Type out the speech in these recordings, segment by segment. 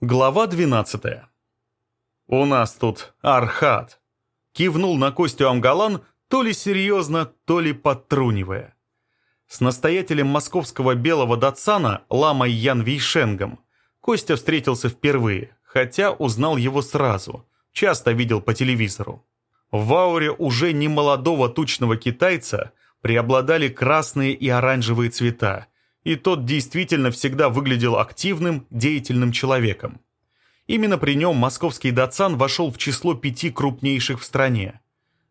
Глава 12. «У нас тут Архат», — кивнул на Костю Амгалан, то ли серьезно, то ли подтрунивая. С настоятелем московского белого датсана Ламой Ян Вейшенгом Костя встретился впервые, хотя узнал его сразу, часто видел по телевизору. В ауре уже немолодого тучного китайца преобладали красные и оранжевые цвета, и тот действительно всегда выглядел активным, деятельным человеком. Именно при нем московский датсан вошел в число пяти крупнейших в стране.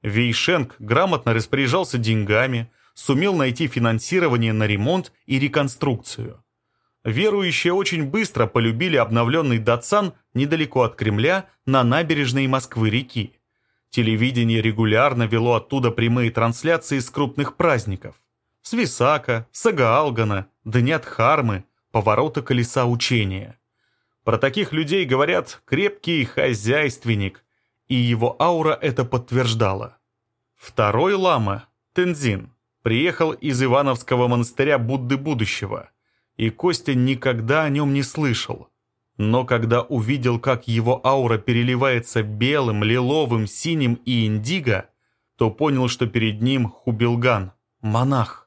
Вейшенг грамотно распоряжался деньгами, сумел найти финансирование на ремонт и реконструкцию. Верующие очень быстро полюбили обновленный датсан недалеко от Кремля на набережной Москвы-реки. Телевидение регулярно вело оттуда прямые трансляции с крупных праздников. С Висака, Сагаалгана, Дня Дхармы, поворота колеса учения. Про таких людей говорят «крепкий хозяйственник», и его аура это подтверждала. Второй лама, Тензин, приехал из Ивановского монастыря Будды Будущего, и Костя никогда о нем не слышал. Но когда увидел, как его аура переливается белым, лиловым, синим и индиго, то понял, что перед ним Хубилган, монах.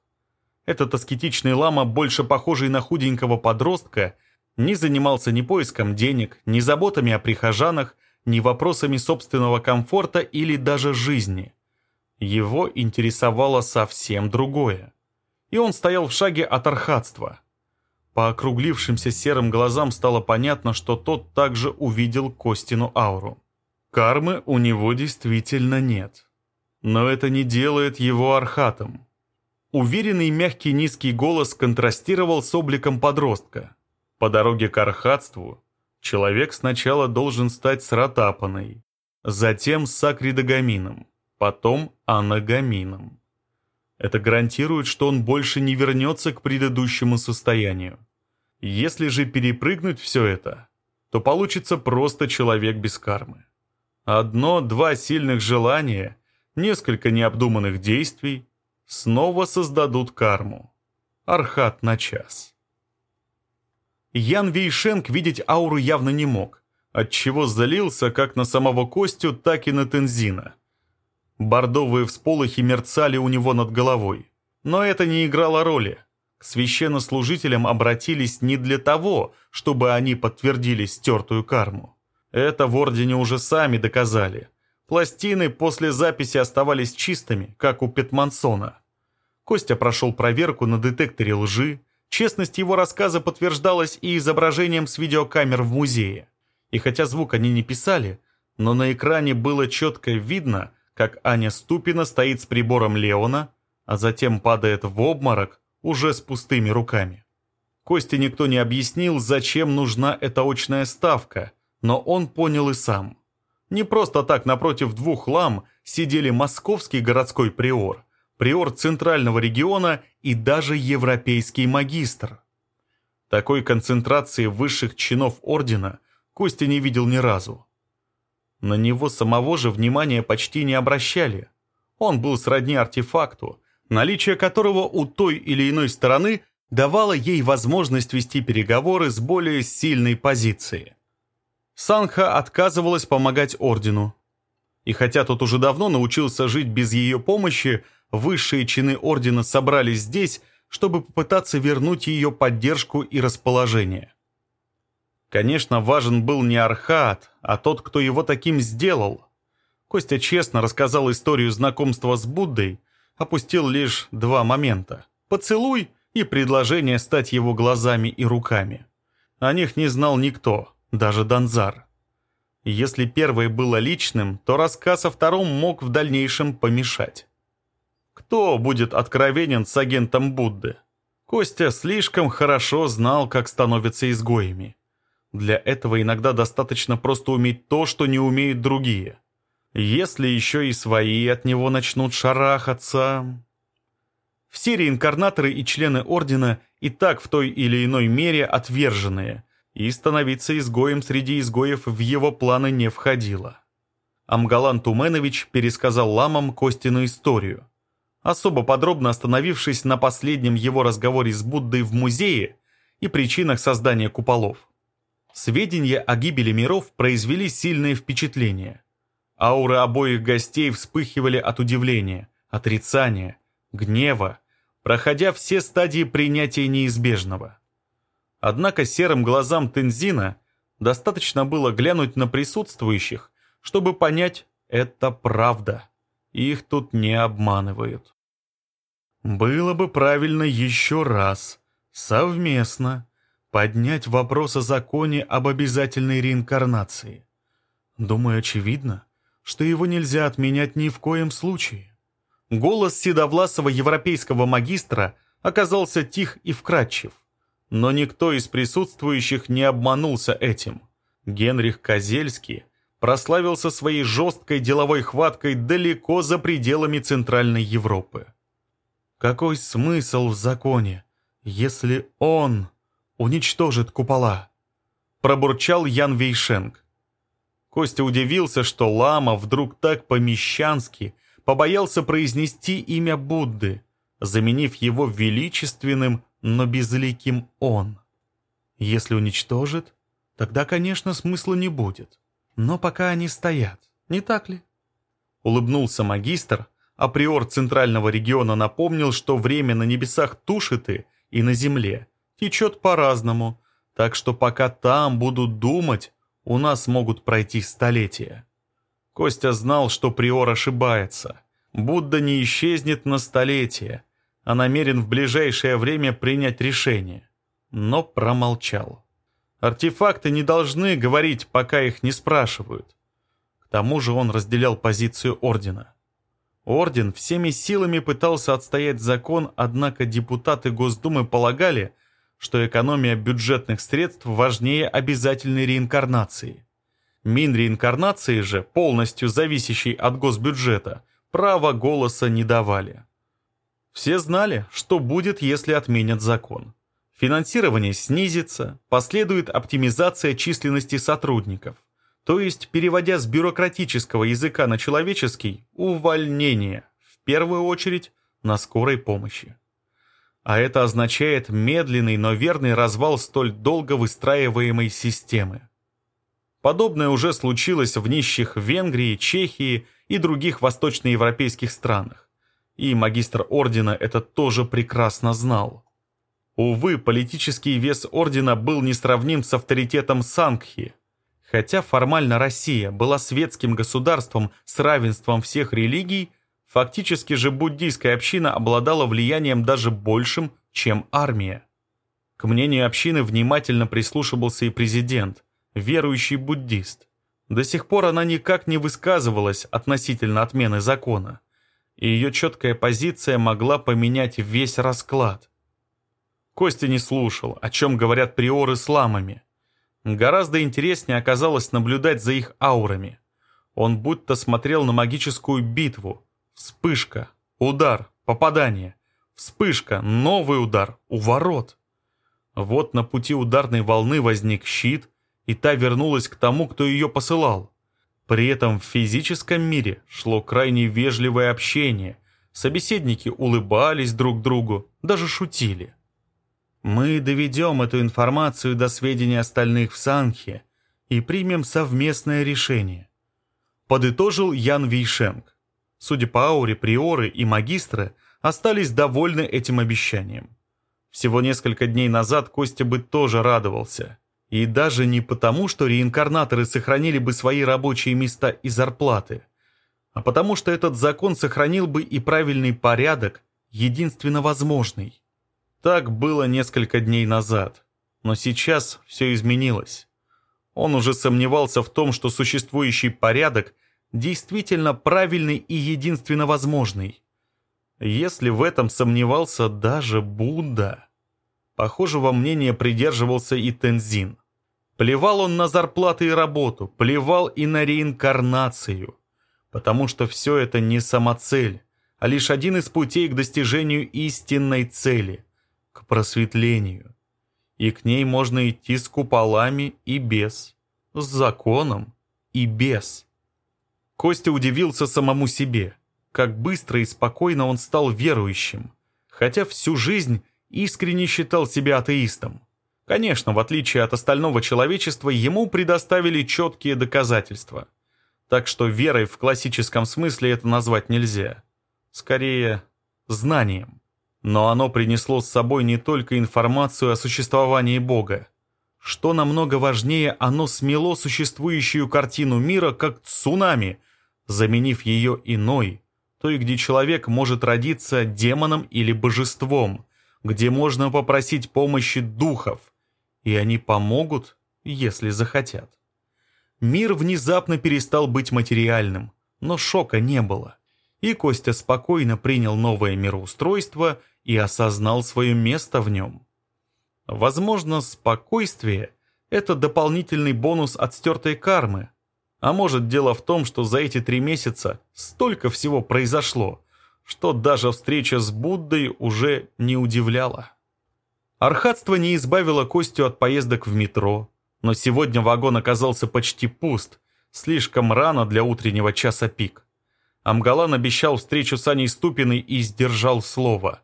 Этот аскетичный лама, больше похожий на худенького подростка, не занимался ни поиском денег, ни заботами о прихожанах, ни вопросами собственного комфорта или даже жизни. Его интересовало совсем другое. И он стоял в шаге от архатства. По округлившимся серым глазам стало понятно, что тот также увидел Костину ауру. Кармы у него действительно нет. Но это не делает его архатом. Уверенный мягкий низкий голос контрастировал с обликом подростка. По дороге к архатству человек сначала должен стать сратапаной, затем сакридогамином, потом анагамином. Это гарантирует, что он больше не вернется к предыдущему состоянию. Если же перепрыгнуть все это, то получится просто человек без кармы. Одно-два сильных желания, несколько необдуманных действий, снова создадут карму. Архат на час. Ян Вейшенк видеть ауру явно не мог, отчего залился как на самого Костю, так и на Тензина. Бордовые всполохи мерцали у него над головой. Но это не играло роли. К священнослужителям обратились не для того, чтобы они подтвердили стертую карму. Это в Ордене уже сами доказали – Пластины после записи оставались чистыми, как у Петмансона. Костя прошел проверку на детекторе лжи, честность его рассказа подтверждалась и изображением с видеокамер в музее. И хотя звук они не писали, но на экране было четко видно, как Аня Ступина стоит с прибором Леона, а затем падает в обморок уже с пустыми руками. Косте никто не объяснил, зачем нужна эта очная ставка, но он понял и сам. Не просто так напротив двух лам сидели московский городской приор, приор центрального региона и даже европейский магистр. Такой концентрации высших чинов ордена Костя не видел ни разу. На него самого же внимания почти не обращали. Он был сродни артефакту, наличие которого у той или иной стороны давало ей возможность вести переговоры с более сильной позиции. Санха отказывалась помогать ордену. И хотя тот уже давно научился жить без ее помощи, высшие чины ордена собрались здесь, чтобы попытаться вернуть ее поддержку и расположение. Конечно, важен был не Архат, а тот, кто его таким сделал. Костя честно рассказал историю знакомства с Буддой, опустил лишь два момента – поцелуй и предложение стать его глазами и руками. О них не знал никто – даже Данзар. Если первое было личным, то рассказ о втором мог в дальнейшем помешать. Кто будет откровенен с агентом Будды? Костя слишком хорошо знал, как становятся изгоями. Для этого иногда достаточно просто уметь то, что не умеют другие. Если еще и свои от него начнут шарахаться... Все реинкарнаторы и члены Ордена и так в той или иной мере отверженные – и становиться изгоем среди изгоев в его планы не входило. Амгалан Туменович пересказал ламам Костину историю, особо подробно остановившись на последнем его разговоре с Буддой в музее и причинах создания куполов. Сведения о гибели миров произвели сильное впечатление. Ауры обоих гостей вспыхивали от удивления, отрицания, гнева, проходя все стадии принятия неизбежного. Однако серым глазам Тензина достаточно было глянуть на присутствующих, чтобы понять, это правда. Их тут не обманывают. Было бы правильно еще раз, совместно, поднять вопрос о законе об обязательной реинкарнации. Думаю, очевидно, что его нельзя отменять ни в коем случае. Голос седовласого европейского магистра оказался тих и вкрадчив. Но никто из присутствующих не обманулся этим. Генрих Козельский прославился своей жесткой деловой хваткой далеко за пределами Центральной Европы. Какой смысл в законе, если он уничтожит купола? Пробурчал Ян Вейшенг. Костя удивился, что лама вдруг так помещански побоялся произнести имя Будды, заменив его величественным, но безликим «он». Если уничтожит, тогда, конечно, смысла не будет. Но пока они стоят, не так ли? Улыбнулся магистр, а приор Центрального региона напомнил, что время на небесах тушиты и на земле течет по-разному, так что пока там будут думать, у нас могут пройти столетия. Костя знал, что приор ошибается. Будда не исчезнет на столетия, а намерен в ближайшее время принять решение. Но промолчал. Артефакты не должны говорить, пока их не спрашивают. К тому же он разделял позицию Ордена. Орден всеми силами пытался отстоять закон, однако депутаты Госдумы полагали, что экономия бюджетных средств важнее обязательной реинкарнации. Минреинкарнации же, полностью зависящей от госбюджета, права голоса не давали. Все знали, что будет, если отменят закон. Финансирование снизится, последует оптимизация численности сотрудников. То есть, переводя с бюрократического языка на человеческий, увольнение, в первую очередь, на скорой помощи. А это означает медленный, но верный развал столь долго выстраиваемой системы. Подобное уже случилось в нищих Венгрии, Чехии и других восточноевропейских странах. И магистр ордена это тоже прекрасно знал. Увы, политический вес ордена был несравним с авторитетом Сангхи. Хотя формально Россия была светским государством с равенством всех религий, фактически же буддийская община обладала влиянием даже большим, чем армия. К мнению общины внимательно прислушивался и президент, верующий буддист. До сих пор она никак не высказывалась относительно отмены закона, и ее четкая позиция могла поменять весь расклад. Костя не слушал, о чем говорят приоры с ламами. Гораздо интереснее оказалось наблюдать за их аурами. Он будто смотрел на магическую битву. Вспышка, удар, попадание. Вспышка, новый удар, у ворот. Вот на пути ударной волны возник щит, и та вернулась к тому, кто ее посылал. При этом в физическом мире шло крайне вежливое общение. Собеседники улыбались друг другу, даже шутили. Мы доведем эту информацию до сведения остальных в Санхе и примем совместное решение. Подытожил Ян Вейшенг. Судя по ауре, приоры и магистры остались довольны этим обещанием. Всего несколько дней назад Костя бы тоже радовался. И даже не потому, что реинкарнаторы сохранили бы свои рабочие места и зарплаты, а потому что этот закон сохранил бы и правильный порядок, единственно возможный. Так было несколько дней назад, но сейчас все изменилось. Он уже сомневался в том, что существующий порядок действительно правильный и единственно возможный. Если в этом сомневался даже Будда. Похожего мнения придерживался и Тензин. Плевал он на зарплаты и работу, плевал и на реинкарнацию, потому что все это не самоцель, а лишь один из путей к достижению истинной цели – к просветлению. И к ней можно идти с куполами и без, с законом и без. Костя удивился самому себе, как быстро и спокойно он стал верующим, хотя всю жизнь искренне считал себя атеистом. Конечно, в отличие от остального человечества, ему предоставили четкие доказательства. Так что верой в классическом смысле это назвать нельзя. Скорее, знанием. Но оно принесло с собой не только информацию о существовании Бога. Что намного важнее, оно смело существующую картину мира как цунами, заменив ее иной, той, где человек может родиться демоном или божеством, где можно попросить помощи духов, и они помогут, если захотят. Мир внезапно перестал быть материальным, но шока не было. И Костя спокойно принял новое мироустройство и осознал свое место в нем. Возможно, спокойствие – это дополнительный бонус от стертой кармы, а может, дело в том, что за эти три месяца столько всего произошло, что даже встреча с Буддой уже не удивляла. Архатство не избавило Костю от поездок в метро, но сегодня вагон оказался почти пуст, слишком рано для утреннего часа пик. Амгалан обещал встречу с Аней Ступиной и сдержал слово.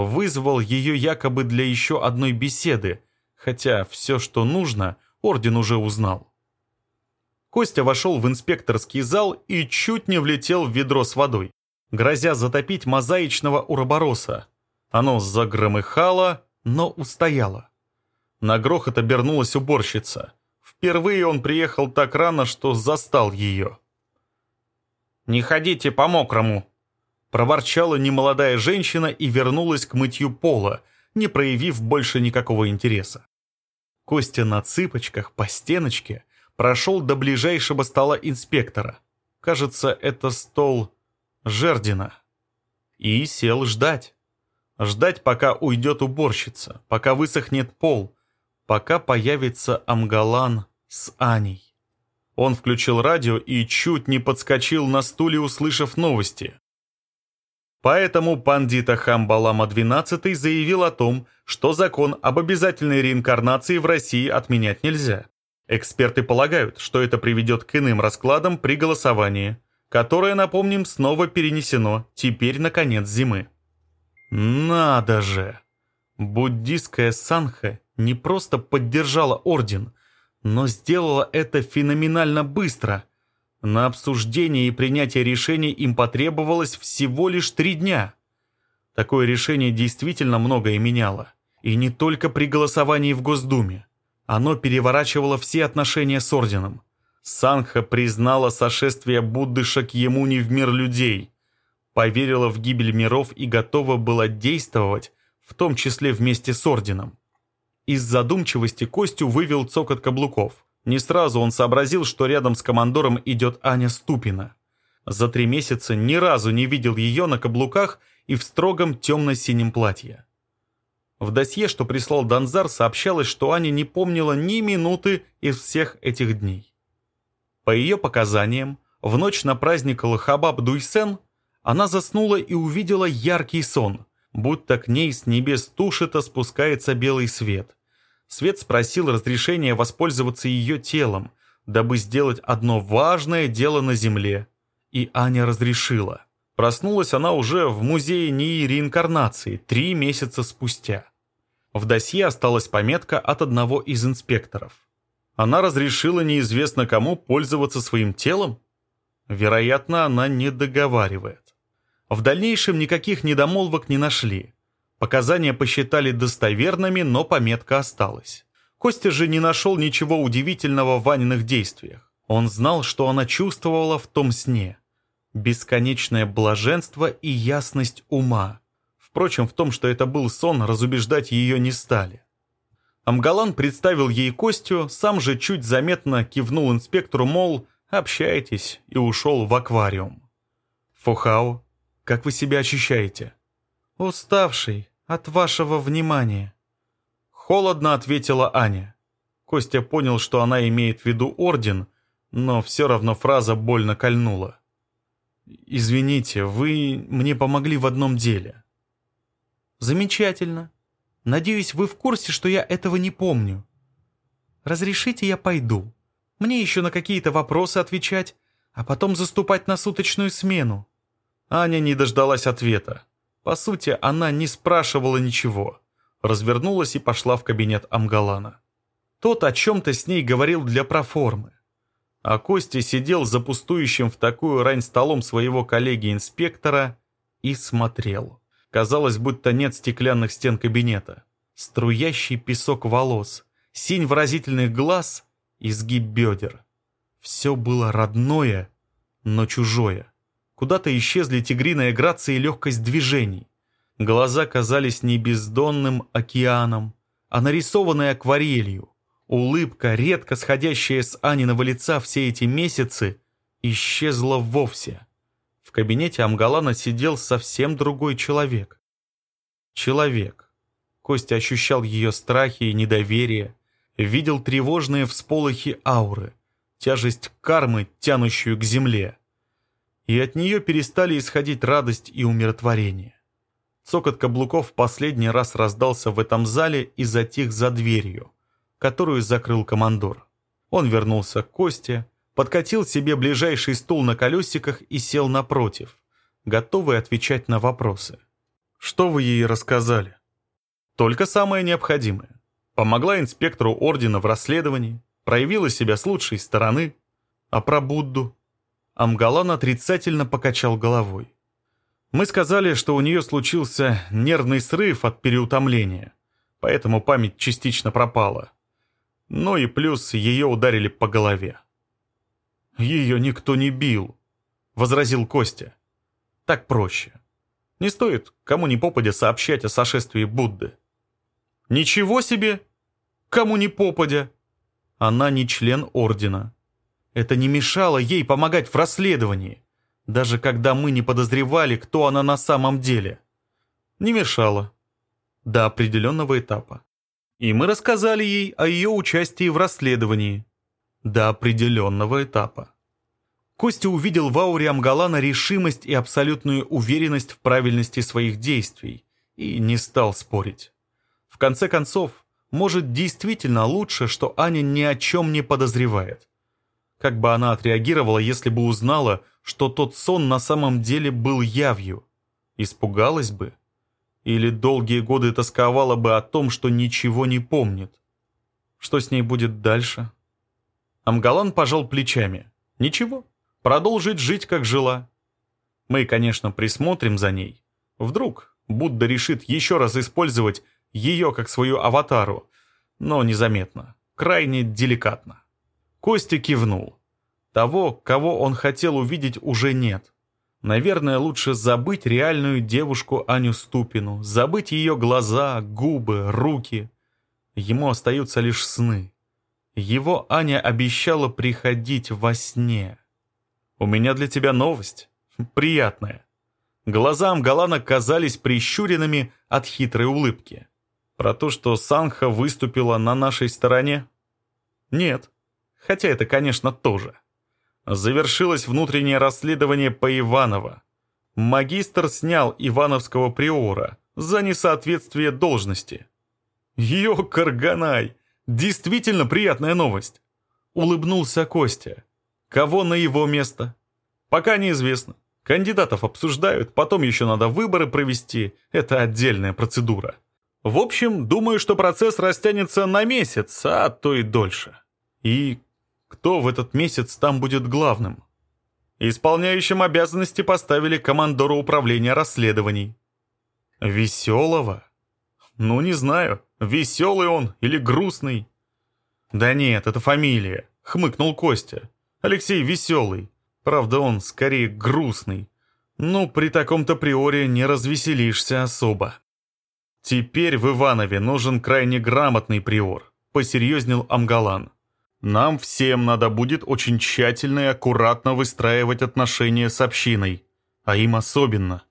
Вызвал ее якобы для еще одной беседы, хотя все, что нужно, орден уже узнал. Костя вошел в инспекторский зал и чуть не влетел в ведро с водой, грозя затопить мозаичного уробороса. Оно загромыхало, но устояло. На грохот обернулась уборщица. Впервые он приехал так рано, что застал ее. «Не ходите по-мокрому!» Проворчала немолодая женщина и вернулась к мытью пола, не проявив больше никакого интереса. Костя на цыпочках по стеночке прошел до ближайшего стола инспектора. Кажется, это стол Жердина. И сел ждать. Ждать, пока уйдет уборщица, пока высохнет пол, пока появится Амгалан с Аней. Он включил радио и чуть не подскочил на стуле, услышав новости. Поэтому пандита Хамбалама XII заявил о том, что закон об обязательной реинкарнации в России отменять нельзя. Эксперты полагают, что это приведет к иным раскладам при голосовании, которое, напомним, снова перенесено, теперь на конец зимы. Надо же! Буддистская санха не просто поддержала орден, но сделала это феноменально быстро. На обсуждение и принятие решений им потребовалось всего лишь три дня. Такое решение действительно многое меняло. И не только при голосовании в Госдуме. Оно переворачивало все отношения с орденом. Санха признала сошествие Будды Шакьямуни в мир людей, поверила в гибель миров и готова была действовать, в том числе вместе с орденом. Из задумчивости Костю вывел цокот каблуков. Не сразу он сообразил, что рядом с командором идет Аня Ступина. За три месяца ни разу не видел ее на каблуках и в строгом темно-синем платье. В досье, что прислал Донзар, сообщалось, что Аня не помнила ни минуты из всех этих дней. По ее показаниям, в ночь на праздник Лахабаб Дуйсен она заснула и увидела яркий сон, будто к ней с небес Тушита спускается белый свет. Свет спросил разрешения воспользоваться ее телом, дабы сделать одно важное дело на земле. И Аня разрешила. Проснулась она уже в музее НИИ реинкарнации три месяца спустя. В досье осталась пометка от одного из инспекторов. Она разрешила неизвестно кому пользоваться своим телом? Вероятно, она не договаривает. В дальнейшем никаких недомолвок не нашли. Показания посчитали достоверными, но пометка осталась. Костя же не нашел ничего удивительного в Ваниных действиях. Он знал, что она чувствовала в том сне бесконечное блаженство и ясность ума. Впрочем, в том, что это был сон, разубеждать ее не стали. Амгалан представил ей Костю, сам же чуть заметно кивнул инспектору, мол, общайтесь, и ушел в аквариум. «Фухао, как вы себя ощущаете?» «Уставший от вашего внимания». Холодно ответила Аня. Костя понял, что она имеет в виду орден, но все равно фраза больно кольнула. «Извините, вы мне помогли в одном деле». «Замечательно. Надеюсь, вы в курсе, что я этого не помню. Разрешите, я пойду. Мне еще на какие-то вопросы отвечать, а потом заступать на суточную смену». Аня не дождалась ответа. По сути, она не спрашивала ничего. развернулась и пошла в кабинет Амгалана. Тот о чем-то с ней говорил для проформы. А Костя сидел за пустующим в такую рань столом своего коллеги-инспектора и смотрел. Казалось, будто нет стеклянных стен кабинета. Струящий песок волос, синь выразительных глаз, изгиб бедер. Все было родное, но чужое. Куда-то исчезли тигриная грация и легкость движений. Глаза казались не бездонным океаном, а нарисованной акварелью. Улыбка, редко сходящая с Аниного лица все эти месяцы, исчезла вовсе. В кабинете Амгалана сидел совсем другой человек. Человек. Костя ощущал ее страхи и недоверие, видел тревожные всполохи ауры, тяжесть кармы, тянущую к земле. И от нее перестали исходить радость и умиротворение. Цокот каблуков в последний раз раздался в этом зале и затих за дверью, которую закрыл командор. Он вернулся к Косте, подкатил себе ближайший стул на колесиках и сел напротив, готовый отвечать на вопросы. «Что вы ей рассказали?» «Только самое необходимое. Помогла инспектору ордена в расследовании, проявила себя с лучшей стороны. А про Будду?» Амгалан отрицательно покачал головой. Мы сказали, что у нее случился нервный срыв от переутомления, поэтому память частично пропала. Ну и плюс ее ударили по голове. «Ее никто не бил», — возразил Костя. «Так проще. Не стоит кому ни попадя сообщать о сошествии Будды». «Ничего себе! Кому ни попадя!» Она не член ордена. Это не мешало ей помогать в расследовании даже когда мы не подозревали, кто она на самом деле. Не мешало. До определенного этапа. И мы рассказали ей о ее участии в расследовании. До определенного этапа. Костя увидел в ауре Амгалана решимость и абсолютную уверенность в правильности своих действий и не стал спорить. В конце концов, может действительно лучше, что Аня ни о чем не подозревает. Как бы она отреагировала, если бы узнала, что тот сон на самом деле был явью? Испугалась бы? Или долгие годы тосковала бы о том, что ничего не помнит? Что с ней будет дальше? Амгалан пожал плечами. Ничего, продолжить жить, как жила. Мы, конечно, присмотрим за ней. Вдруг Будда решит еще раз использовать ее как свою аватару, но незаметно, крайне деликатно. Костя кивнул. Того, кого он хотел увидеть, уже нет. Наверное, лучше забыть реальную девушку Аню Ступину, забыть ее глаза, губы, руки. Ему остаются лишь сны. Его Аня обещала приходить во сне. «У меня для тебя новость. Приятная». Глазам Галана казались прищуренными от хитрой улыбки. Про то, что Санха выступила на нашей стороне? Нет. Хотя это, конечно, тоже. Завершилось внутреннее расследование по Иваново. Магистр снял ивановского приора за несоответствие должности. «Ё-карганай! Действительно приятная новость!» Улыбнулся Костя. «Кого на его место?» «Пока неизвестно. Кандидатов обсуждают, потом еще надо выборы провести. Это отдельная процедура. В общем, думаю, что процесс растянется на месяц, а то и дольше. И кто в этот месяц там будет главным. Исполняющим обязанности поставили командора управления расследований. Веселого? Ну, не знаю, веселый он или грустный. Да нет, это фамилия, хмыкнул Костя. Алексей веселый. Правда, он скорее грустный. Ну, при таком-то приоре не развеселишься особо. Теперь в Иванове нужен крайне грамотный приор, посерьезнел Амгалан. Нам всем надо будет очень тщательно и аккуратно выстраивать отношения с общиной, а им особенно.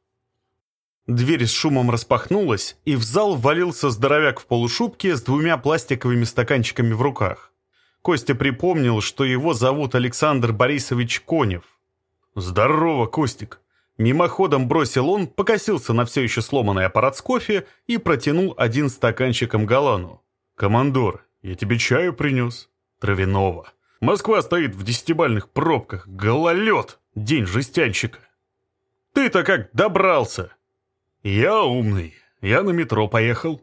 Дверь с шумом распахнулась, и в зал ввалился здоровяк в полушубке с двумя пластиковыми стаканчиками в руках. Костя припомнил, что его зовут Александр Борисович Конев. «Здорово, Костик!» Мимоходом бросил он, покосился на все еще сломанный аппарат с кофе и протянул один стаканчиком Галану. «Командор, я тебе чаю принес». Травяного. Москва стоит в десятибальных пробках. Гололед. День жестянщика. Ты-то как добрался? Я умный. Я на метро поехал.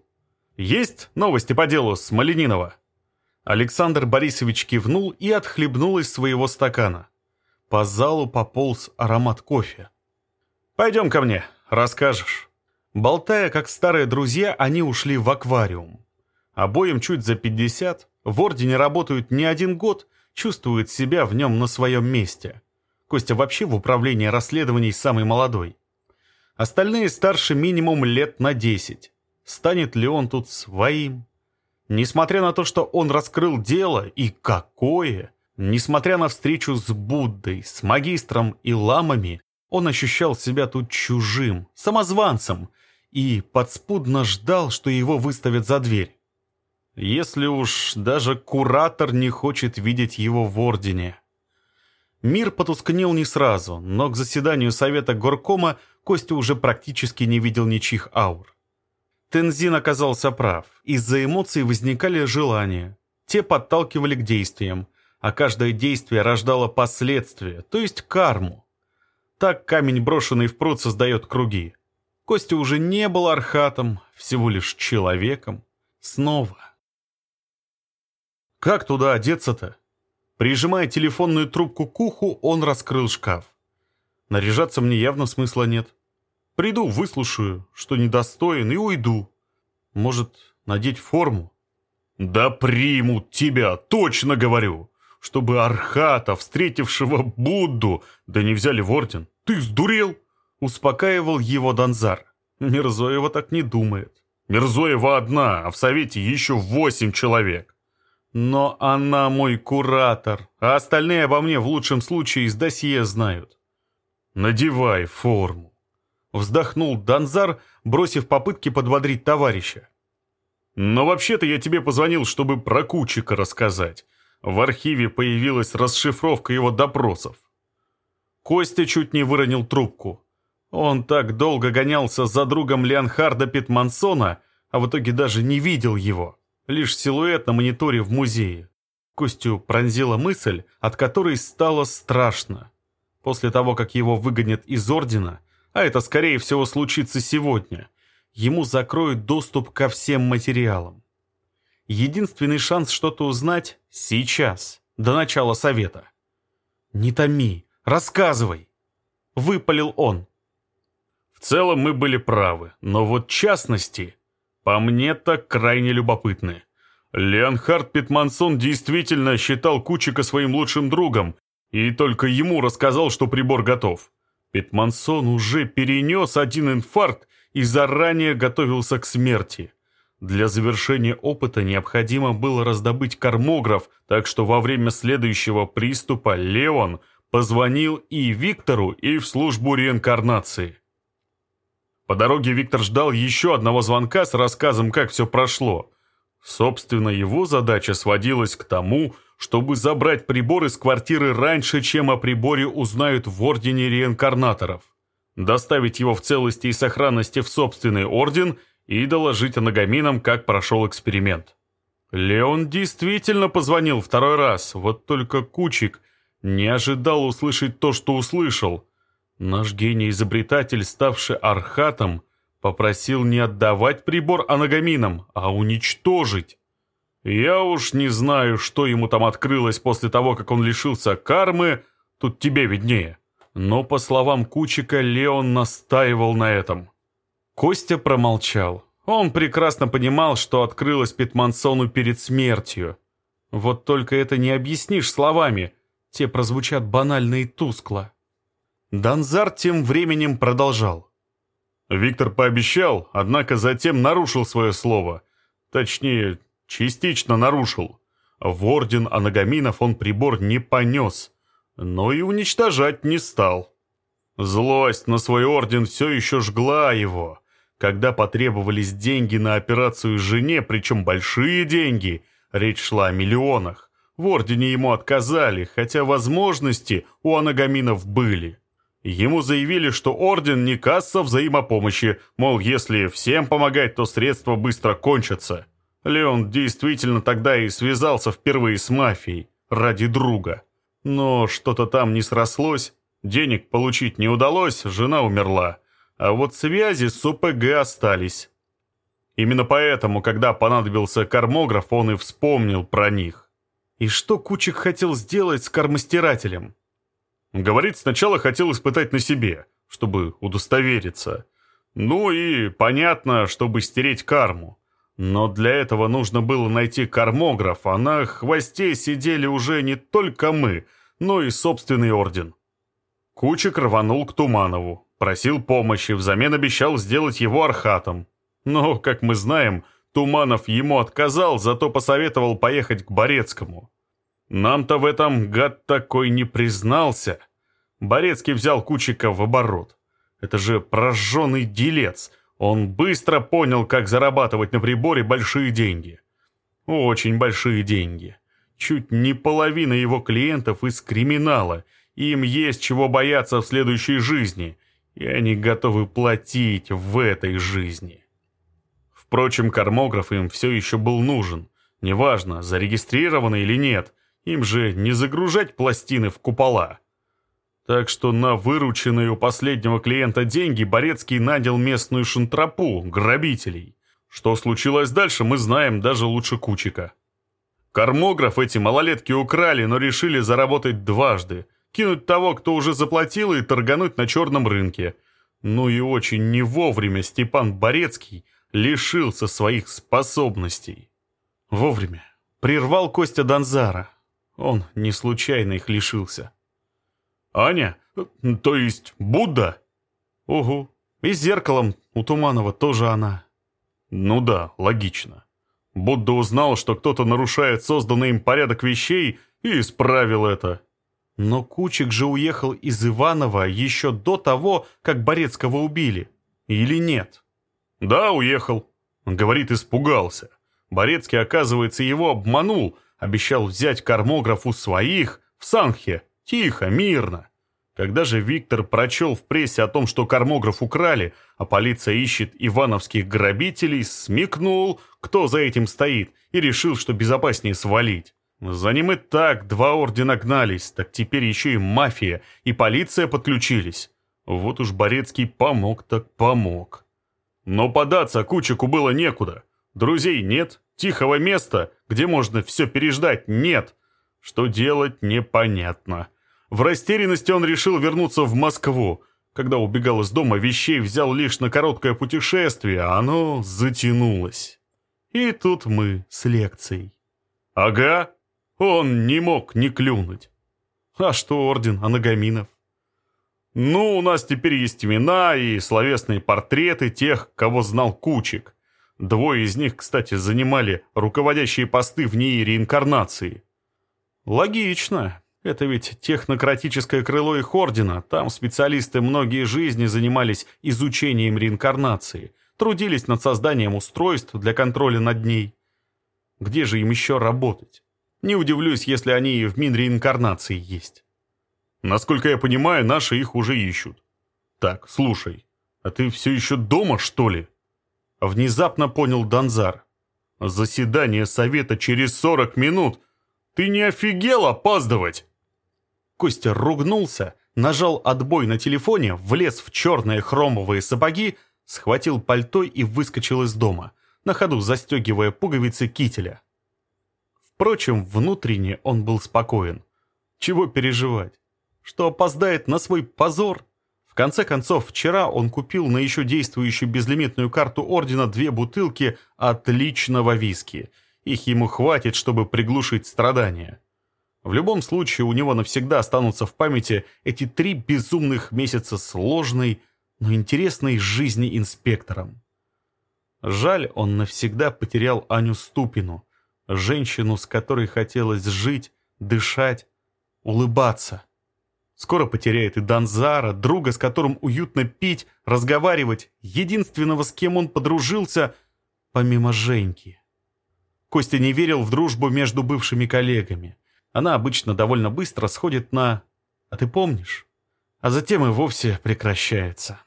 Есть новости по делу с Малининова?» Александр Борисович кивнул и отхлебнул из своего стакана. По залу пополз аромат кофе. «Пойдем ко мне, расскажешь». Болтая, как старые друзья, они ушли в аквариум. Обоим чуть за 50, в Ордене работают не один год, чувствуют себя в нем на своем месте. Костя вообще в управлении расследований самый молодой. Остальные старше минимум лет на 10. Станет ли он тут своим? Несмотря на то, что он раскрыл дело, и какое, несмотря на встречу с Буддой, с магистром и ламами, он ощущал себя тут чужим, самозванцем, и подспудно ждал, что его выставят за дверь. Если уж даже куратор не хочет видеть его в Ордене. Мир потускнел не сразу, но к заседанию Совета Горкома Костя уже практически не видел ничьих аур. Тензин оказался прав. Из-за эмоций возникали желания. Те подталкивали к действиям, а каждое действие рождало последствия, то есть карму. Так камень, брошенный в пруд, создает круги. Костя уже не был архатом, всего лишь человеком. Снова. Как туда одеться-то? Прижимая телефонную трубку к уху, он раскрыл шкаф. Наряжаться мне явно смысла нет. Приду, выслушаю, что недостоин, и уйду. Может, надеть форму? Да примут тебя, точно говорю. Чтобы Архата, встретившего Будду, да не взяли в орден. Ты сдурел? Успокаивал его Донзар. Мирзоева так не думает. Мирзоева одна, а в совете еще восемь человек. Но она мой куратор, а остальные обо мне в лучшем случае из досье знают. Надевай форму. Вздохнул Данзар, бросив попытки подбодрить товарища. «Но вообще-то я тебе позвонил, чтобы про Кучика рассказать. В архиве появилась расшифровка его допросов». Костя чуть не выронил трубку. Он так долго гонялся за другом Леонхарда Питмансона, а в итоге даже не видел его. Лишь силуэт на мониторе в музее. Костю пронзила мысль, от которой стало страшно. После того, как его выгонят из Ордена, а это, скорее всего, случится сегодня, ему закроют доступ ко всем материалам. Единственный шанс что-то узнать — сейчас, до начала совета. «Не томи, рассказывай!» — выпалил он. В целом мы были правы, но вот частности, по мне так крайне любопытны. Леонхард Питмансон действительно считал Кучика своим лучшим другом и только ему рассказал, что прибор готов. Питмансон уже перенес один инфаркт и заранее готовился к смерти. Для завершения опыта необходимо было раздобыть кармограф, так что во время следующего приступа Леон позвонил и Виктору, и в службу реинкарнации. По дороге Виктор ждал еще одного звонка с рассказом, как все прошло. Собственно, его задача сводилась к тому, чтобы забрать прибор из квартиры раньше, чем о приборе узнают в Ордене Реинкарнаторов, доставить его в целости и сохранности в собственный Орден и доложить анагаминам, как прошел эксперимент. Леон действительно позвонил второй раз, вот только Кучик не ожидал услышать то, что услышал. Наш гений-изобретатель, ставший архатом, попросил не отдавать прибор анагаминам, а уничтожить. Я уж не знаю, что ему там открылось после того, как он лишился кармы, тут тебе виднее. Но, по словам Кучика, Леон настаивал на этом. Костя промолчал. Он прекрасно понимал, что открылось Питмансону перед смертью. Вот только это не объяснишь словами, те прозвучат банально и тускло. Данзар тем временем продолжал. Виктор пообещал, однако затем нарушил свое слово. Точнее, частично нарушил. В орден анагаминов он прибор не понес, но и уничтожать не стал. Злость на свой орден все еще жгла его. Когда потребовались деньги на операцию жене, причем большие деньги, речь шла о миллионах, в ордене ему отказали, хотя возможности у анагаминов были. Ему заявили, что орден не касса взаимопомощи, мол, если всем помогать, то средства быстро кончатся. Леон действительно тогда и связался впервые с мафией ради друга. Но что-то там не срослось, денег получить не удалось, жена умерла. А вот связи с ОПГ остались. Именно поэтому, когда понадобился кармограф, он и вспомнил про них. И что Кучик хотел сделать с кармостирателем? Говорит, сначала хотел испытать на себе, чтобы удостовериться. Ну и, понятно, чтобы стереть карму. Но для этого нужно было найти кармограф, а на хвосте сидели уже не только мы, но и собственный орден. Кучик рванул к Туманову, просил помощи, взамен обещал сделать его архатом. Но, как мы знаем, Туманов ему отказал, зато посоветовал поехать к Борецкому. Нам-то в этом гад такой не признался. Борецкий взял Кучика в оборот. Это же прожженный делец. Он быстро понял, как зарабатывать на приборе большие деньги. Очень большие деньги. Чуть не половина его клиентов из криминала. Им есть чего бояться в следующей жизни. И они готовы платить в этой жизни. Впрочем, кармограф им все еще был нужен. Неважно, зарегистрированы или нет, им же не загружать пластины в купола. Так что на вырученные у последнего клиента деньги Борецкий нанял местную шантропу, грабителей. Что случилось дальше, мы знаем даже лучше Кучика. Кармограф эти малолетки украли, но решили заработать дважды. Кинуть того, кто уже заплатил, и торгануть на черном рынке. Ну и очень не вовремя Степан Борецкий лишился своих способностей. Вовремя. Прервал Костя Донзара. Он не случайно их лишился. «Аня? То есть Будда?» «Угу. И с зеркалом у Туманова тоже она». «Ну да, логично. Будда узнал, что кто-то нарушает созданный им порядок вещей и исправил это». Но Кучик же уехал из Иванова еще до того, как Борецкого убили. Или нет? «Да, уехал». Говорит, испугался. Борецкий, оказывается, его обманул, обещал взять кармограф у своих в Санхе. Тихо, мирно. Когда же Виктор прочел в прессе о том, что кармограф украли, а полиция ищет ивановских грабителей, смекнул, кто за этим стоит, и решил, что безопаснее свалить. За ним и так два ордена гнались, так теперь еще и мафия, и полиция подключились. Вот уж Борецкий помог так помог. Но податься Кучику было некуда. Друзей нет, тихого места, где можно все переждать, нет. Что делать, непонятно. В растерянности он решил вернуться в Москву. Когда убегал из дома, вещей взял лишь на короткое путешествие, а оно затянулось. И тут мы с лекцией. Ага, он не мог не клюнуть. А что орден Анагаминов? Ну, у нас теперь есть имена и словесные портреты тех, кого знал Кучик. Двое из них, кстати, занимали руководящие посты в НИИ реинкарнации. Логично. Это ведь технократическое крыло их ордена. Там специалисты многие жизни занимались изучением реинкарнации, трудились над созданием устройств для контроля над ней. Где же им еще работать? Не удивлюсь, если они и в Минреинкарнации есть. Насколько я понимаю, наши их уже ищут. Так, слушай, а ты все еще дома, что ли? Внезапно понял Донзар. Заседание совета через 40 минут. Ты не офигел опаздывать? Костя ругнулся, нажал отбой на телефоне, влез в черные хромовые сапоги, схватил пальто и выскочил из дома, на ходу застегивая пуговицы кителя. Впрочем, внутренне он был спокоен. Чего переживать? Что опоздает на свой позор? В конце концов, вчера он купил на еще действующую безлимитную карту Ордена две бутылки отличного виски. Их ему хватит, чтобы приглушить страдания. В любом случае у него навсегда останутся в памяти эти три безумных месяца сложной, но интересной жизни инспектором. Жаль, он навсегда потерял Аню Ступину, женщину, с которой хотелось жить, дышать, улыбаться. Скоро потеряет и Донзара, друга, с которым уютно пить, разговаривать, единственного, с кем он подружился, помимо Женьки. Костя не верил в дружбу между бывшими коллегами. Она обычно довольно быстро сходит на «а ты помнишь?», а затем и вовсе прекращается.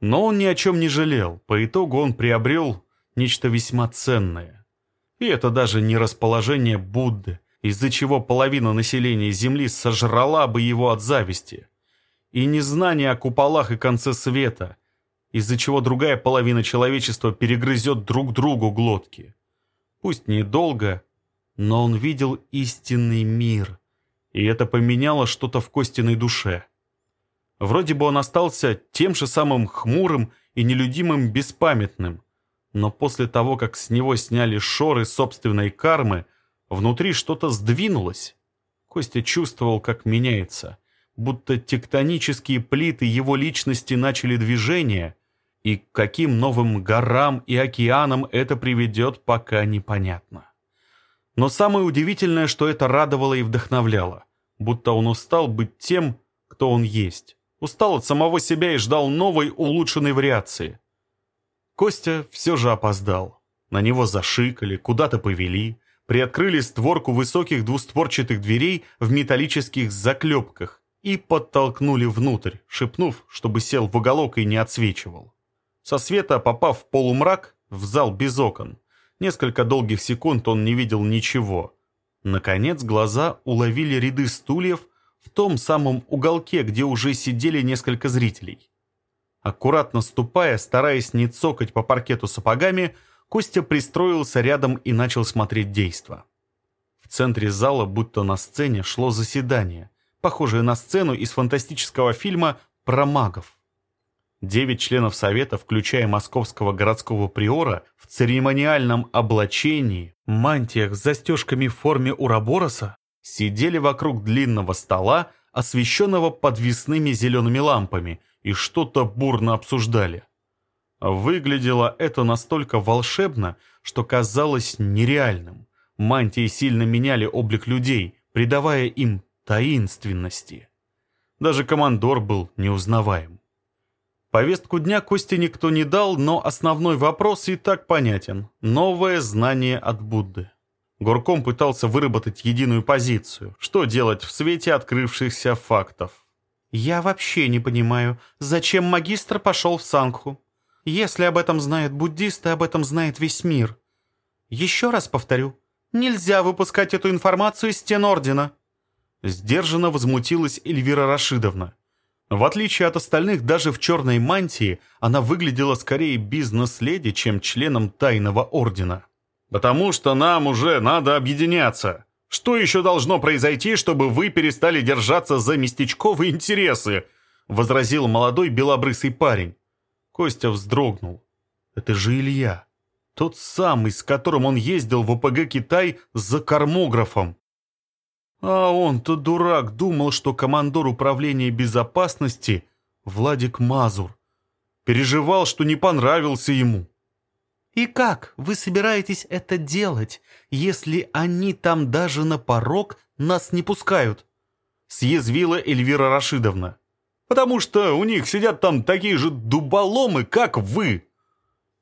Но он ни о чем не жалел, по итогу он приобрел нечто весьма ценное. И это даже не расположение Будды, из-за чего половина населения Земли сожрала бы его от зависти. И не знание о куполах и конце света. из-за чего другая половина человечества перегрызет друг другу глотки. Пусть недолго, но он видел истинный мир, и это поменяло что-то в Костиной душе. Вроде бы он остался тем же самым хмурым и нелюдимым беспамятным, но после того, как с него сняли шоры собственной кармы, внутри что-то сдвинулось. Костя чувствовал, как меняется, будто тектонические плиты его личности начали движение, и к каким новым горам и океанам это приведет, пока непонятно. Но самое удивительное, что это радовало и вдохновляло, будто он устал быть тем, кто он есть. Устал от самого себя и ждал новой улучшенной вариации. Костя все же опоздал. На него зашикали, куда-то повели, приоткрыли створку высоких двустворчатых дверей в металлических заклепках и подтолкнули внутрь, шепнув, чтобы сел в уголок и не отсвечивал. Со света, попав в полумрак, в зал без окон, несколько долгих секунд он не видел ничего. Наконец глаза уловили ряды стульев в том самом уголке, где уже сидели несколько зрителей. Аккуратно ступая, стараясь не цокать по паркету сапогами, Костя пристроился рядом и начал смотреть действо. В центре зала, будто на сцене, шло заседание, похожее на сцену из фантастического фильма про магов. Девять членов совета, включая московского городского приора, в церемониальном облачении, мантиях с застежками в форме урабороса, сидели вокруг длинного стола, освещенного подвесными зелеными лампами – и что-то бурно обсуждали. Выглядело это настолько волшебно, что казалось нереальным. Мантии сильно меняли облик людей, придавая им таинственности. Даже командор был неузнаваем. Повестку дня Косте никто не дал, но основной вопрос и так понятен. Новое знание от Будды. Горком пытался выработать единую позицию. Что делать в свете открывшихся фактов? «Я вообще не понимаю, зачем магистр пошел в Сангху? Если об этом знают буддисты, об этом знает весь мир. Еще раз повторю, нельзя выпускать эту информацию из стен Ордена». Сдержанно возмутилась Эльвира Рашидовна. В отличие от остальных, даже в черной мантии она выглядела скорее бизнес-леди, чем членом тайного ордена. «Потому что нам уже надо объединяться», что еще должно произойти, чтобы вы перестали держаться за местечковые интересы?» — возразил молодой белобрысый парень. Костя вздрогнул. «Это же Илья. Тот самый, с которым он ездил в ОПГ «Китай» за кормографом. А он-то дурак думал, что командор управления безопасности Владик Мазур. Переживал, что не понравился ему. «И как вы собираетесь это делать, если они там даже на порог нас не пускают?» Съязвила Эльвира Рашидовна. «Потому что у них сидят там такие же дуболомы, как вы!»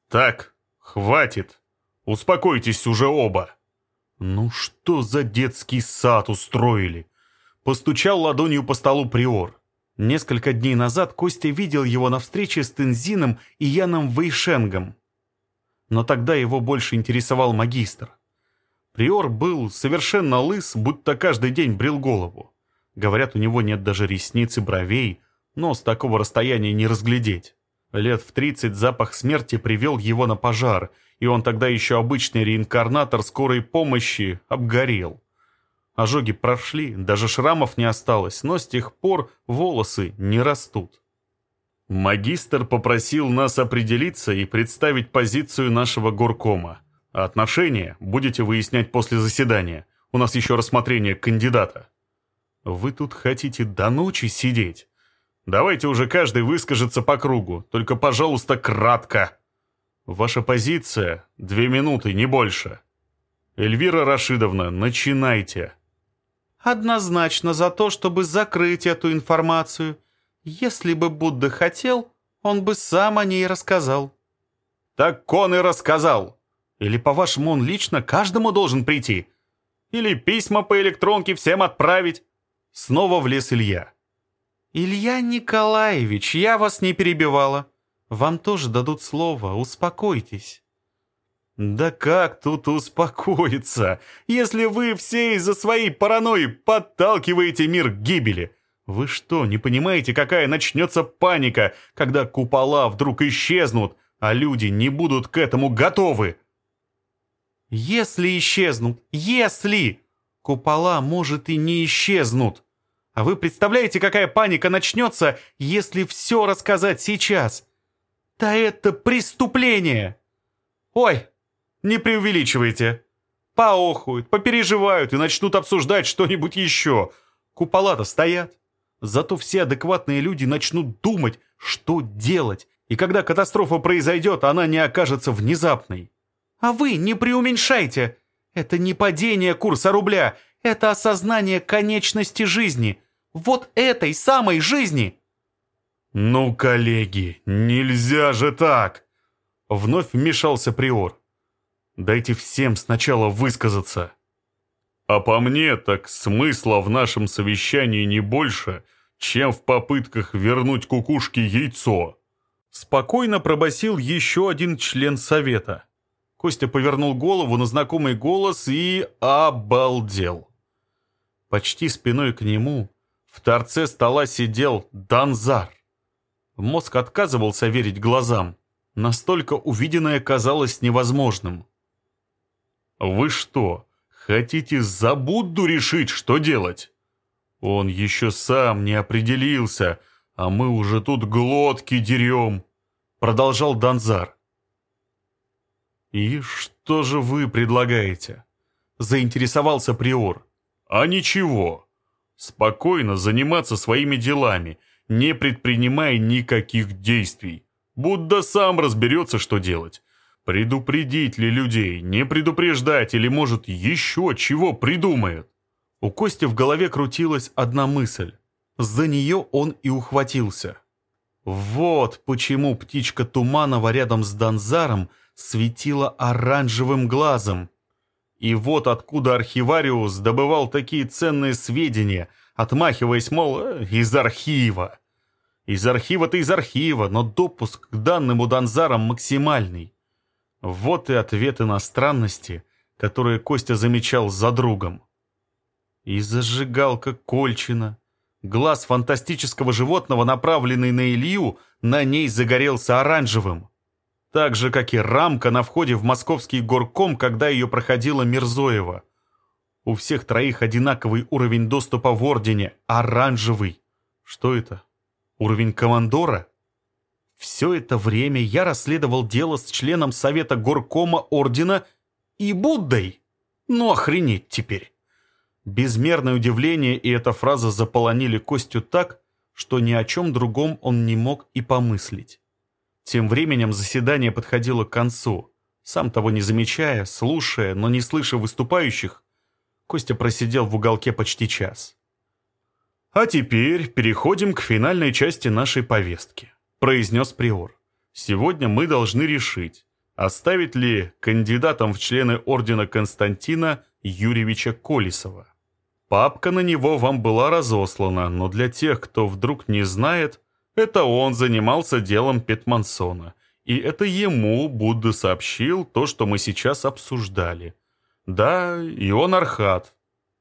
«Так, хватит. Успокойтесь уже оба!» «Ну что за детский сад устроили?» Постучал ладонью по столу приор. Несколько дней назад Костя видел его на встрече с Тензином и Яном Вейшенгом но тогда его больше интересовал магистр. Приор был совершенно лыс, будто каждый день брил голову. Говорят, у него нет даже ресниц и бровей, но с такого расстояния не разглядеть. Лет в тридцать запах смерти привел его на пожар, и он тогда еще обычный реинкарнатор скорой помощи обгорел. Ожоги прошли, даже шрамов не осталось, но с тех пор волосы не растут. Магистр попросил нас определиться и представить позицию нашего горкома. Отношения будете выяснять после заседания. У нас еще рассмотрение кандидата. Вы тут хотите до ночи сидеть? Давайте уже каждый выскажется по кругу, только, пожалуйста, кратко. Ваша позиция — две минуты, не больше. Эльвира Рашидовна, начинайте. Однозначно за то, чтобы закрыть эту информацию — если бы Будда хотел, он бы сам о ней рассказал. Так он и рассказал. Или, по-вашему, он лично каждому должен прийти? Или письма по электронке всем отправить? Снова влез Илья. Илья Николаевич, я вас не перебивала. Вам тоже дадут слово, успокойтесь. Да как тут успокоиться, если вы все из-за своей паранойи подталкиваете мир к гибели? Вы что, не понимаете, какая начнется паника, когда купола вдруг исчезнут, а люди не будут к этому готовы? Если исчезнут, если! Купола, может, и не исчезнут. А вы представляете, какая паника начнется, если все рассказать сейчас? Да это преступление! Ой, не преувеличивайте. Поохуют, попереживают и начнут обсуждать что-нибудь еще. Купола-то стоят. Зато все адекватные люди начнут думать, что делать, и когда катастрофа произойдет, она не окажется внезапной. А вы не преуменьшайте. Это не падение курса рубля, это осознание конечности жизни. Вот этой самой жизни. «Ну, коллеги, нельзя же так!» Вновь вмешался Приор. «Дайте всем сначала высказаться». «А по мне, так смысла в нашем совещании не больше, чем в попытках вернуть кукушке яйцо». Спокойно пробасил еще один член совета. Костя повернул голову на знакомый голос и обалдел. Почти спиной к нему в торце стола сидел Данзар. Мозг отказывался верить глазам. Настолько увиденное казалось невозможным. «Вы что, хотите за Будду решить, что делать?» Он еще сам не определился, а мы уже тут глотки дерем, продолжал Данзар. «И что же вы предлагаете?» — заинтересовался Приор. «А ничего. Спокойно заниматься своими делами, не предпринимая никаких действий. Будда сам разберется, что делать. Предупредить ли людей, не предупреждать или, может, еще чего придумает?» У Кости в голове крутилась одна мысль. За нее он и ухватился. Вот почему птичка Туманова рядом с Донзаром светила оранжевым глазом. И вот откуда архивариус добывал такие ценные сведения, отмахиваясь, мол, «Э, из архива. Из архива-то из архива, но допуск к данным у Донзара максимальный. Вот и ответы на странности, которые Костя замечал за другом. И зажигалка Кольчина. Глаз фантастического животного, направленный на Илью, на ней загорелся оранжевым. Так же, как и рамка на входе в московский горком, когда ее проходила Мирзоева. У всех троих одинаковый уровень доступа в Ордене – оранжевый. Что это? Уровень командора? Все это время я расследовал дело с членом Совета Горкома Ордена и Буддой. Ну охренеть теперь. Безмерное удивление и эта фраза заполонили Костю так, что ни о чем другом он не мог и помыслить. Тем временем заседание подходило к концу. Сам того не замечая, слушая, но не слыша выступающих, Костя просидел в уголке почти час. «А теперь переходим к финальной части нашей повестки», – произнес Приор. «Сегодня мы должны решить, оставить ли кандидатом в члены Ордена Константина Юрьевича Колесова. Папка на него вам была разослана, но для тех, кто вдруг не знает, это он занимался делом Петмансона. И это ему Будда сообщил то, что мы сейчас обсуждали. Да, и он архат.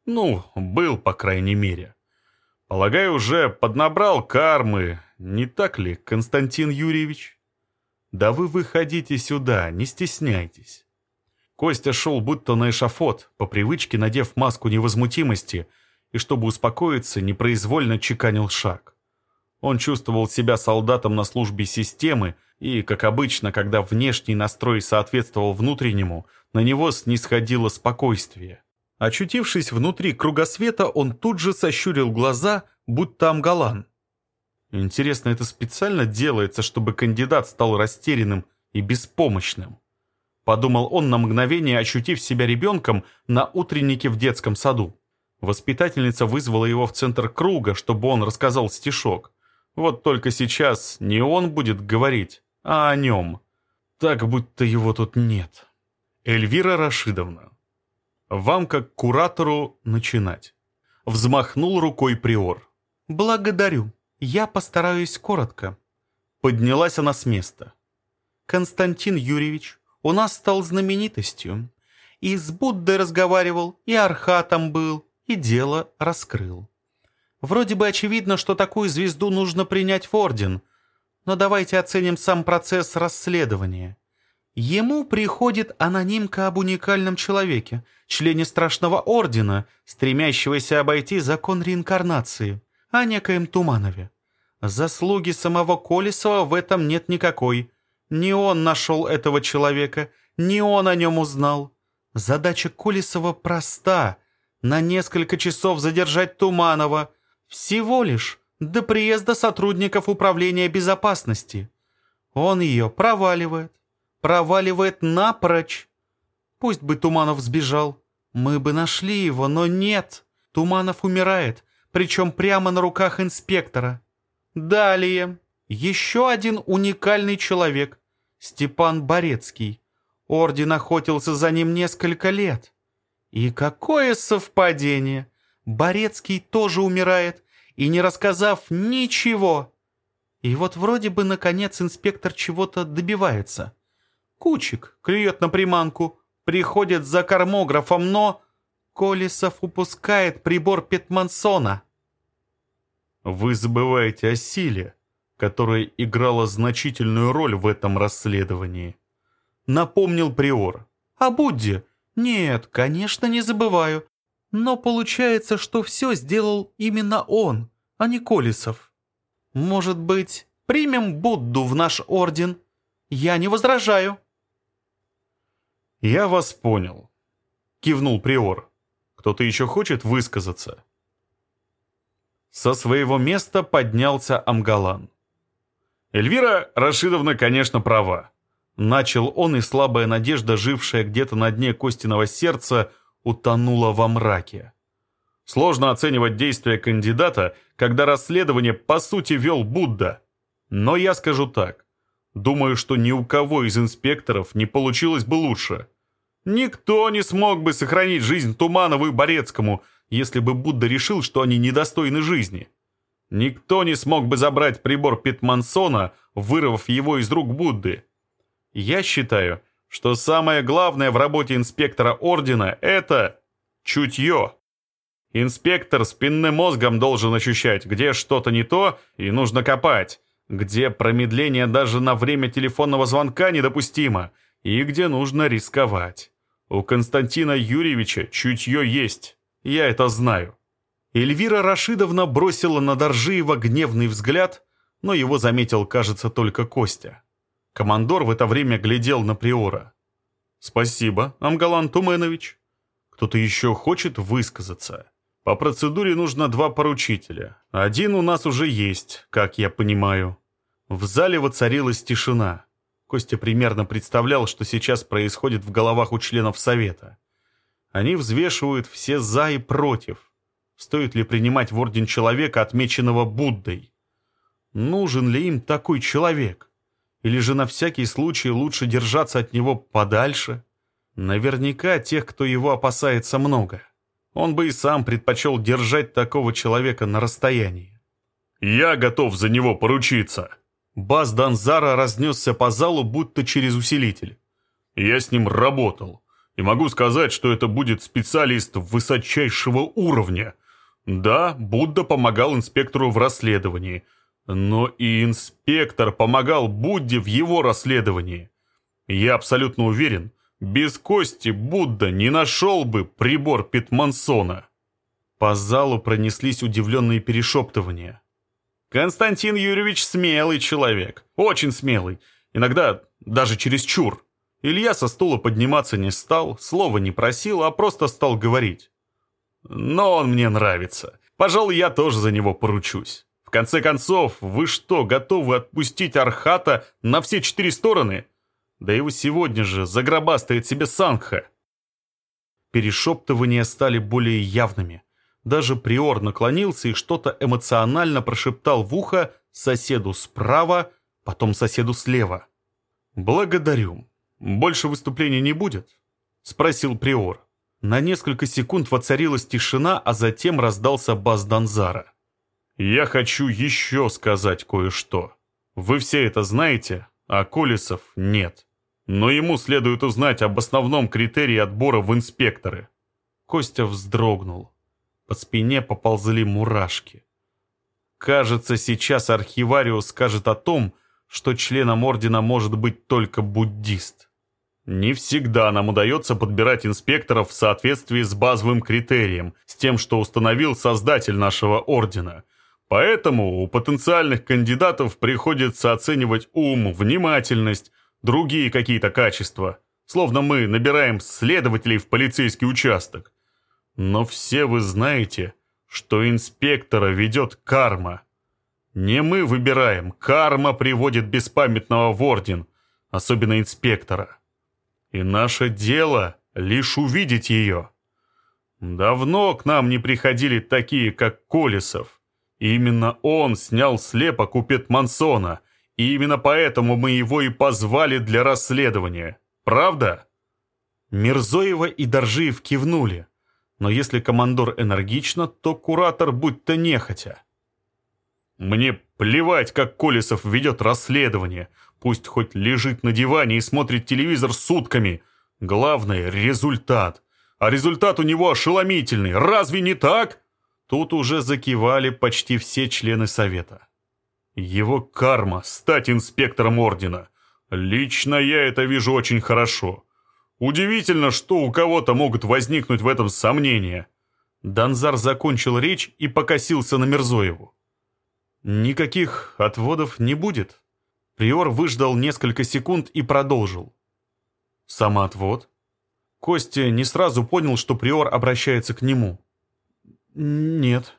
Ну, был, по крайней мере. Полагаю, уже поднабрал кармы, не так ли, Константин Юрьевич? Да вы выходите сюда, не стесняйтесь. Костя шел будто на эшафот, по привычке надев маску невозмутимости, и, чтобы успокоиться, непроизвольно чеканил шаг. Он чувствовал себя солдатом на службе системы, и, как обычно, когда внешний настрой соответствовал внутреннему, на него снисходило спокойствие. Очутившись внутри кругосвета, он тут же сощурил глаза, будто амгалан. Интересно, это специально делается, чтобы кандидат стал растерянным и беспомощным? Подумал он на мгновение, ощутив себя ребенком на утреннике в детском саду. Воспитательница вызвала его в центр круга, чтобы он рассказал стишок. Вот только сейчас не он будет говорить, а о нем. Так, будто его тут нет. Эльвира Рашидовна, вам, как куратору, начинать. Взмахнул рукой приор. Благодарю. Я постараюсь коротко. Поднялась она с места. Константин Юрьевич, у нас стал знаменитостью. И с Буддой разговаривал, и Архатом был, и дело раскрыл. Вроде бы очевидно, что такую звезду нужно принять в орден. Но давайте оценим сам процесс расследования. Ему приходит анонимка об уникальном человеке, члене Страшного Ордена, стремящегося обойти закон реинкарнации, о некоем Туманове. Заслуги самого Колесова в этом нет никакой. Не он нашел этого человека, не он о нем узнал. Задача Колесова проста — на несколько часов задержать Туманова. Всего лишь до приезда сотрудников Управления безопасности. Он ее проваливает проваливает напрочь. Пусть бы Туманов сбежал. Мы бы нашли его, но нет. Туманов умирает, причем прямо на руках инспектора. Далее. Еще один уникальный человек. Степан Борецкий. Орден охотился за ним несколько лет. И какое совпадение! Борецкий тоже умирает, и не рассказав ничего. И вот вроде бы, наконец, инспектор чего-то добивается. Кучик клюет на приманку, приходит за кормографом, но... Колесов упускает прибор Петмансона. Вы забываете о силе, которая играла значительную роль в этом расследовании. Напомнил Приор. О Будде? Нет, конечно, не забываю. Но получается, что все сделал именно он, а не Колесов. Может быть, примем Будду в наш орден? Я не возражаю. «Я вас понял», — кивнул Приор. «Кто-то еще хочет высказаться?» Со своего места поднялся Амгалан. «Эльвира Рашидовна, конечно, права». Начал он, и слабая надежда, жившая где-то на дне Костиного сердца, утонула во мраке. Сложно оценивать действия кандидата, когда расследование по сути вел Будда. Но я скажу так. Думаю, что ни у кого из инспекторов не получилось бы лучше. Никто не смог бы сохранить жизнь Туманову и Борецкому, если бы Будда решил, что они недостойны жизни. Никто не смог бы забрать прибор Питмансона, вырвав его из рук Будды. Я считаю, что самое главное в работе инспектора Ордена — это чутье. Инспектор спинным мозгом должен ощущать, где что-то не то и нужно копать, где промедление даже на время телефонного звонка недопустимо и где нужно рисковать. У Константина Юрьевича чутье есть, я это знаю. Эльвира Рашидовна бросила на Доржиева гневный взгляд, но его заметил, кажется, только Костя. Командор в это время глядел на Приора. «Спасибо, Амгалан Туменович. Кто-то еще хочет высказаться?» По процедуре нужно два поручителя. Один у нас уже есть, как я понимаю. В зале воцарилась тишина. Костя примерно представлял, что сейчас происходит в головах у членов Совета. Они взвешивают все «за» и «против». Стоит ли принимать в орден человека, отмеченного Буддой? Нужен ли им такой человек? Или же на всякий случай лучше держаться от него подальше? Наверняка тех, кто его опасается, много. Он бы и сам предпочел держать такого человека на расстоянии. «Я готов за него поручиться!» Бас Данзара разнесся по залу, будто через усилитель. «Я с ним работал, и могу сказать, что это будет специалист высочайшего уровня. Да, Будда помогал инспектору в расследовании, но и инспектор помогал Будде в его расследовании. Я абсолютно уверен, без Кости Будда не нашел бы прибор Питмансона». По залу пронеслись удивленные перешептывания. «Константин Юрьевич смелый человек, очень смелый, иногда даже чересчур». Илья со стула подниматься не стал, слова не просил, а просто стал говорить. «Но он мне нравится. Пожалуй, я тоже за него поручусь. В конце концов, вы что, готовы отпустить Архата на все четыре стороны? Да его сегодня же загробастает себе Сангха. Перешептывания стали более явными. Даже Приор наклонился и что-то эмоционально прошептал в ухо соседу справа, потом соседу слева. «Благодарю. Больше выступлений не будет?» — спросил Приор. На несколько секунд воцарилась тишина, а затем раздался бас Данзара. «Я хочу еще сказать кое-что. Вы все это знаете, а Колесов нет но ему следует узнать об основном критерии отбора в инспекторы. Костя вздрогнул. По спине поползли мурашки. кажется, сейчас архивариус скажет о том, что членом ордена может быть только буддист. Не всегда нам удается подбирать инспекторов в соответствии с базовым критерием, с тем, что установил создатель нашего ордена. Поэтому у потенциальных кандидатов приходится оценивать ум, внимательность, другие какие-то качества. Словно мы набираем следователей в полицейский участок. Но все вы знаете, что инспектора ведет карма. Не мы выбираем, карма приводит беспамятного в орден, особенно инспектора. И наше дело лишь увидеть ее. Давно к нам не приходили такие, как Колесов. Именно он снял слепок у Петмансона, и именно поэтому мы его и позвали для расследования. Правда? Мирзоева и Доржиев кивнули. Но если командор энергично, то куратор будь-то нехотя. Мне плевать, как Колесов ведет расследование. Пусть хоть лежит на диване и смотрит телевизор сутками. Главное — результат. А результат у него ошеломительный. Разве не так? Тут уже закивали почти все члены совета. Его карма — стать инспектором ордена. Лично я это вижу очень хорошо. Удивительно, что у кого-то могут возникнуть в этом сомнения. Данзар закончил речь и покосился на Мирзоеву. Никаких отводов не будет. Приор выждал несколько секунд и продолжил. Самоотвод? Костя не сразу понял, что Приор обращается к нему. Нет.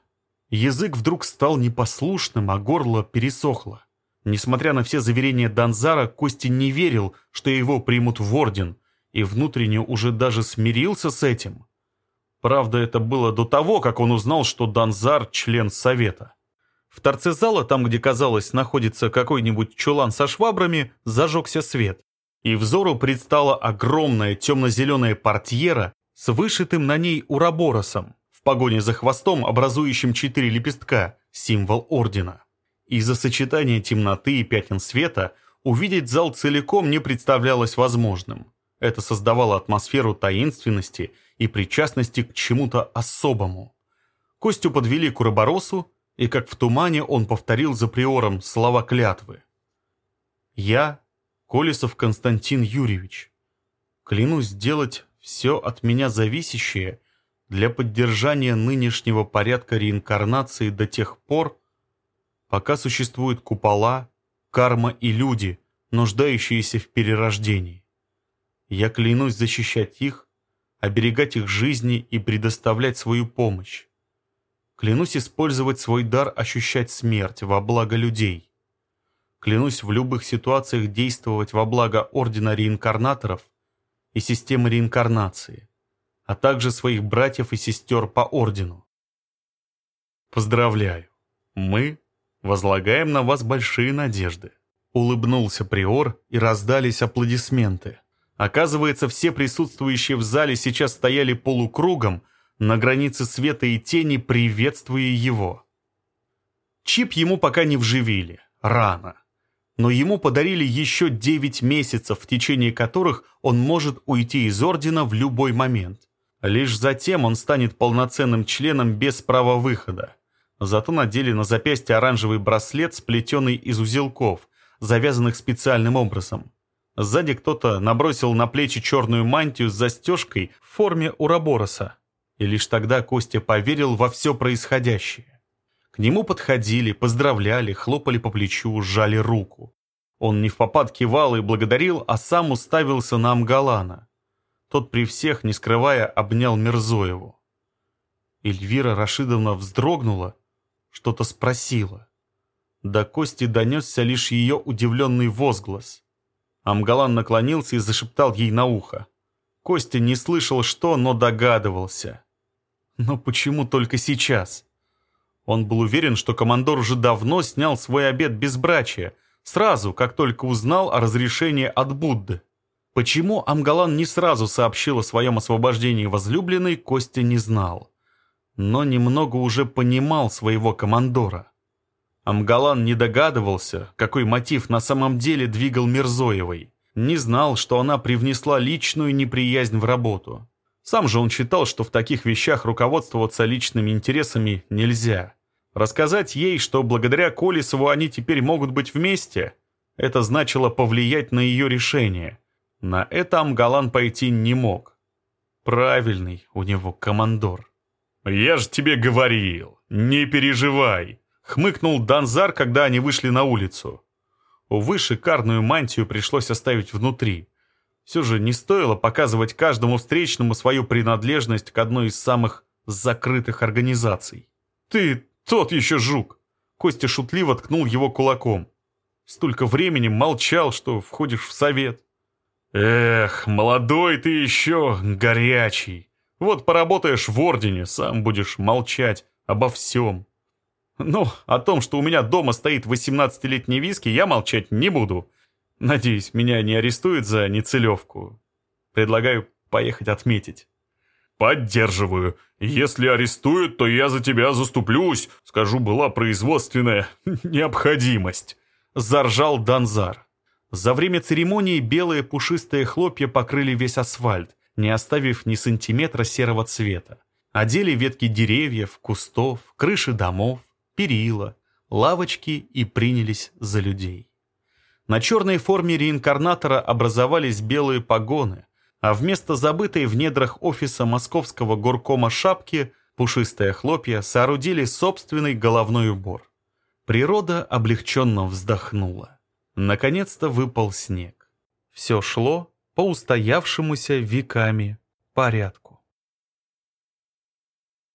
Язык вдруг стал непослушным, а горло пересохло. Несмотря на все заверения Данзара, Костя не верил, что его примут в орден, и внутренне уже даже смирился с этим. Правда, это было до того, как он узнал, что Данзар – член совета. В торце зала, там, где, казалось, находится какой-нибудь чулан со швабрами, зажегся свет. И взору предстала огромная темно-зеленая портьера с вышитым на ней ураборосом, в погоне за хвостом, образующим четыре лепестка, символ ордена. Из-за сочетания темноты и пятен света увидеть зал целиком не представлялось возможным. Это создавало атмосферу таинственности и причастности к чему-то особому. Костю подвели к Уроборосу, и как в тумане он повторил за приором слова клятвы. «Я, Колесов Константин Юрьевич, клянусь сделать все от меня зависящее для поддержания нынешнего порядка реинкарнации до тех пор, пока существуют купола, карма и люди, нуждающиеся в перерождении. Я клянусь защищать их, оберегать их жизни и предоставлять свою помощь. Клянусь использовать свой дар ощущать смерть во благо людей. Клянусь в любых ситуациях действовать во благо Ордена Реинкарнаторов и системы реинкарнации, а также своих братьев и сестер по Ордену. Поздравляю, мы возлагаем на вас большие надежды. Улыбнулся Приор, и раздались аплодисменты. Оказывается, все присутствующие в зале сейчас стояли полукругом, на границе света и тени, приветствуя его. Чип ему пока не вживили, рано. Но ему подарили еще 9 месяцев, в течение которых он может уйти из Ордена в любой момент. Лишь затем он станет полноценным членом без права выхода. Зато надели на запястье оранжевый браслет, сплетенный из узелков, завязанных специальным образом. Сзади кто-то набросил на плечи черную мантию с застежкой в форме урабороса. И лишь тогда Костя поверил во все происходящее. К нему подходили, поздравляли, хлопали по плечу, сжали руку. Он не в попад кивал и благодарил, а сам уставился на Амгалана. Тот при всех, не скрывая, обнял Мирзоеву. Эльвира Рашидовна вздрогнула, что-то спросила. До Кости донесся лишь ее удивленный возглас. Амгалан наклонился и зашептал ей на ухо. Костя не слышал что, но догадывался. Но почему только сейчас? Он был уверен, что командор уже давно снял свой обед безбрачия, сразу, как только узнал о разрешении от Будды. Почему Амгалан не сразу сообщил о своем освобождении возлюбленной, Костя не знал. Но немного уже понимал своего командора. Амгалан не догадывался, какой мотив на самом деле двигал Мирзоевой. Не знал, что она привнесла личную неприязнь в работу. Сам же он считал, что в таких вещах руководствоваться личными интересами нельзя. Рассказать ей, что благодаря Колесову они теперь могут быть вместе, это значило повлиять на ее решение. На это Амгалан пойти не мог. Правильный у него командор. «Я же тебе говорил, не переживай!» — хмыкнул Данзар, когда они вышли на улицу. Увы, шикарную мантию пришлось оставить внутри. Все же не стоило показывать каждому встречному свою принадлежность к одной из самых закрытых организаций. «Ты тот еще жук!» Костя шутливо ткнул его кулаком. «Столько времени молчал, что входишь в совет». «Эх, молодой ты еще, горячий. Вот поработаешь в Ордене, сам будешь молчать обо всем». «Ну, о том, что у меня дома стоит 18-летний виски, я молчать не буду. Надеюсь, меня не арестуют за нецелевку. Предлагаю поехать отметить». «Поддерживаю. Если арестуют, то я за тебя заступлюсь. Скажу, была производственная необходимость», — заржал Данзар. За время церемонии белые пушистые хлопья покрыли весь асфальт, не оставив ни сантиметра серого цвета. Одели ветки деревьев, кустов, крыши домов, перила, лавочки и принялись за людей. На черной форме реинкарнатора образовались белые погоны, а вместо забытой в недрах офиса московского горкома шапки пушистые хлопья соорудили собственный головной убор. Природа облегченно вздохнула. Наконец-то выпал снег. Все шло по устоявшемуся веками порядку.